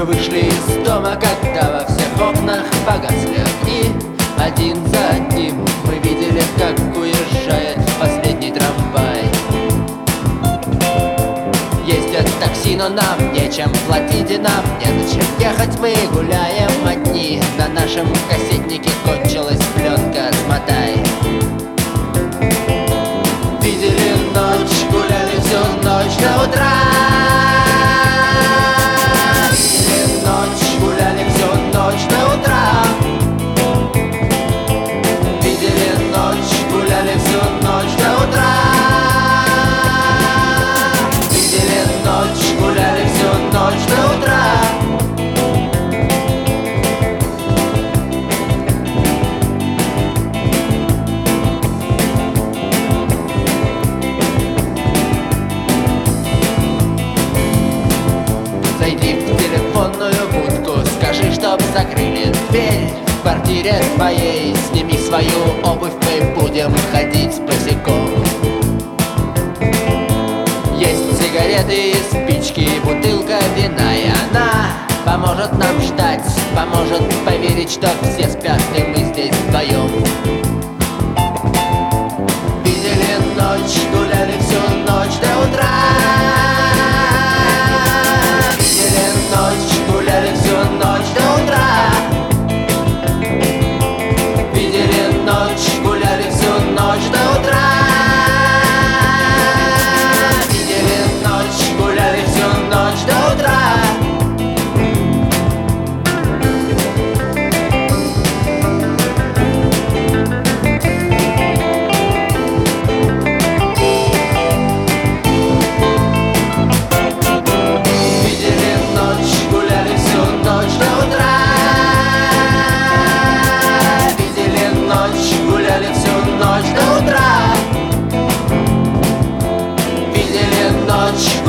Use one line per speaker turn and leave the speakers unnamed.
Мы вышли из дома, когда во всех окнах погасли огни Один за одним мы видели, как уезжает последний трамвай. Ездят такси, но нам нечем платить и нам не на чем ехать. Мы гуляем одни, на нашем кассетнике кончилась пленка «Смотай» Видели ночь, гуляли всю ночь до утра дверь В квартире твоей. Сними свою обувь, мы будем ходить босиком. Есть сигареты и спички, бутылка вина и она Поможет нам ждать, поможет поверить, что все спят и мы здесь вдвоем noche,